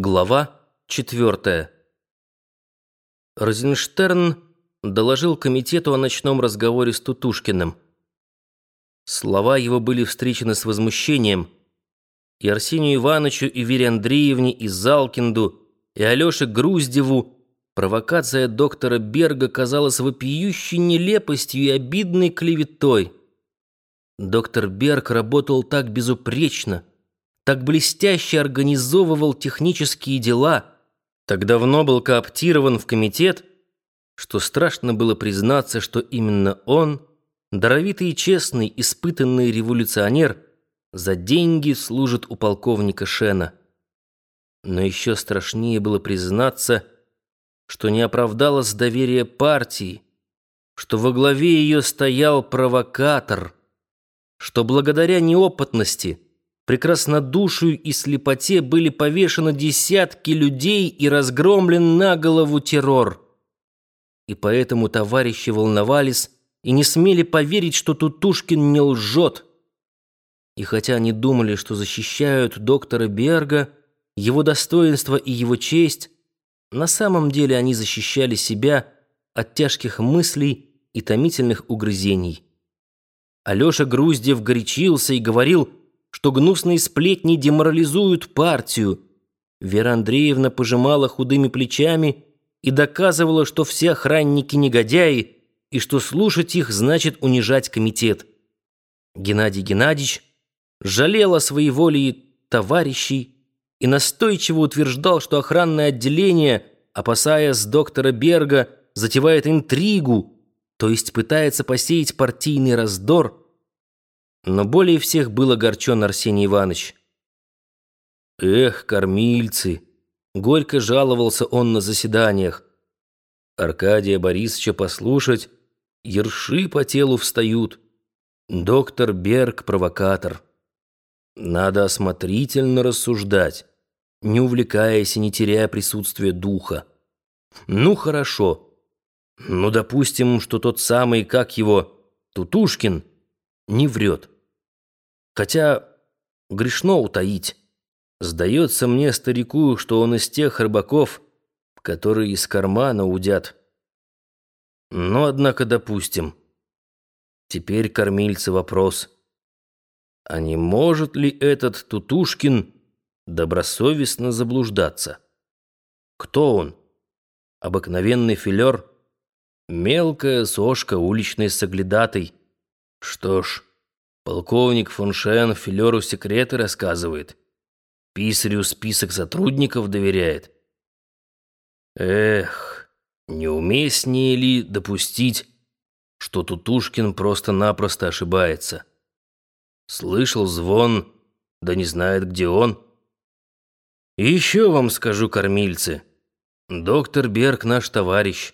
Глава четвертая. Розенштерн доложил комитету о ночном разговоре с Тутушкиным. Слова его были встречены с возмущением. И Арсению Ивановичу, и Вере Андреевне, и Залкинду, и Алёше Груздеву провокация доктора Берга казалась вопиющей нелепостью и обидной клеветой. Доктор Берг работал так безупречно, так блестяще организовывал технические дела, так давно был кооптирован в комитет, что страшно было признаться, что именно он, даровитый и честный, испытанный революционер, за деньги служит у полковника Шена. Но еще страшнее было признаться, что не оправдалось доверие партии, что во главе ее стоял провокатор, что благодаря неопытности – прекраснодушию и слепоте были повешены десятки людей и разгромлен на голову террор. И поэтому товарищи волновались и не смели поверить, что Тутушкин не лжет. И хотя они думали, что защищают доктора Берга, его достоинство и его честь, на самом деле они защищали себя от тяжких мыслей и томительных угрызений. Алёша Груздев горячился и говорил, что гнусные сплетни деморализуют партию. Вера Андреевна пожимала худыми плечами и доказывала, что все охранники негодяи и что слушать их значит унижать комитет. Геннадий Геннадьевич жалел о своей воле товарищей и настойчиво утверждал, что охранное отделение, опасаясь доктора Берга, затевает интригу, то есть пытается посеять партийный раздор, но более всех был огорчен Арсений Иванович. «Эх, кормильцы!» — горько жаловался он на заседаниях. Аркадия Борисовича послушать, ерши по телу встают. Доктор Берг — провокатор. Надо осмотрительно рассуждать, не увлекаясь и не теряя присутствия духа. Ну, хорошо. Ну, допустим, что тот самый, как его, Тутушкин — не врет. Хотя грешно утаить. Сдается мне старику, что он из тех рыбаков, которые из кармана удят. Но, однако, допустим. Теперь кормильцы вопрос. А не может ли этот Тутушкин добросовестно заблуждаться? Кто он? Обыкновенный филер? Мелкая сошка уличный соглядатой? Что ж, полковник фон Шен филеру секреты рассказывает. Писарю список сотрудников доверяет. Эх, неуместнее ли допустить, что Тутушкин просто-напросто ошибается? Слышал звон, да не знает, где он. И еще вам скажу, кормильцы, доктор Берг наш товарищ,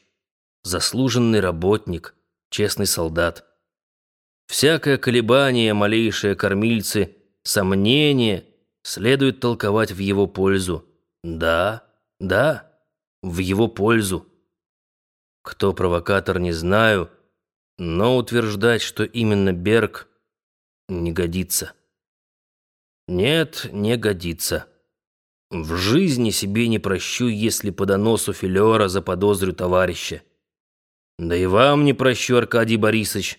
заслуженный работник, честный солдат. Всякое колебание, малейшие кормильцы, сомнение следует толковать в его пользу. Да, да, в его пользу. Кто провокатор, не знаю, но утверждать, что именно Берг, не годится. Нет, не годится. В жизни себе не прощу, если по доносу филера заподозрю товарища. Да и вам не прощу, Аркадий Борисович.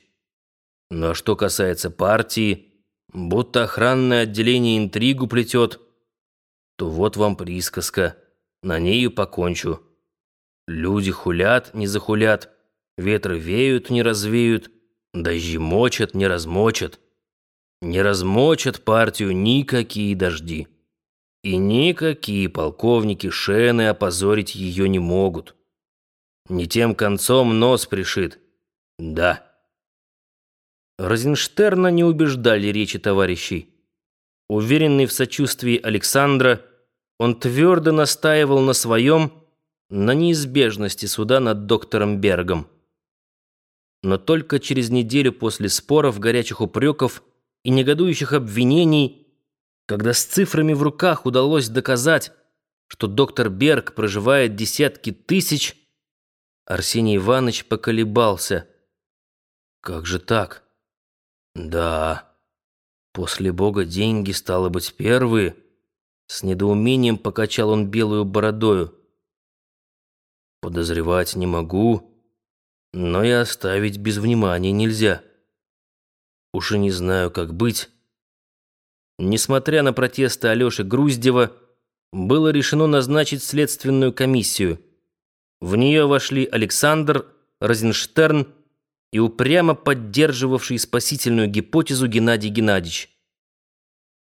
Но что касается партии, будто охранное отделение интригу плетет, то вот вам присказка, на нею покончу. Люди хулят, не захулят, ветры веют, не развеют, дожди мочат, не размочат. Не размочат партию никакие дожди. И никакие полковники Шены опозорить ее не могут. Не тем концом нос пришит. Да. Розенштерна не убеждали речи товарищей. Уверенный в сочувствии Александра, он твердо настаивал на своем, на неизбежности суда над доктором Бергом. Но только через неделю после споров, горячих упреков и негодующих обвинений, когда с цифрами в руках удалось доказать, что доктор Берг проживает десятки тысяч, Арсений Иванович поколебался. Как же так? Да, после Бога деньги, стало быть, первые. С недоумением покачал он белую бородою. Подозревать не могу, но и оставить без внимания нельзя. Уж и не знаю, как быть. Несмотря на протесты Алёши Груздева, было решено назначить следственную комиссию. В нее вошли Александр, Розенштерн и упрямо поддерживавший спасительную гипотезу Геннадий Геннадьевич.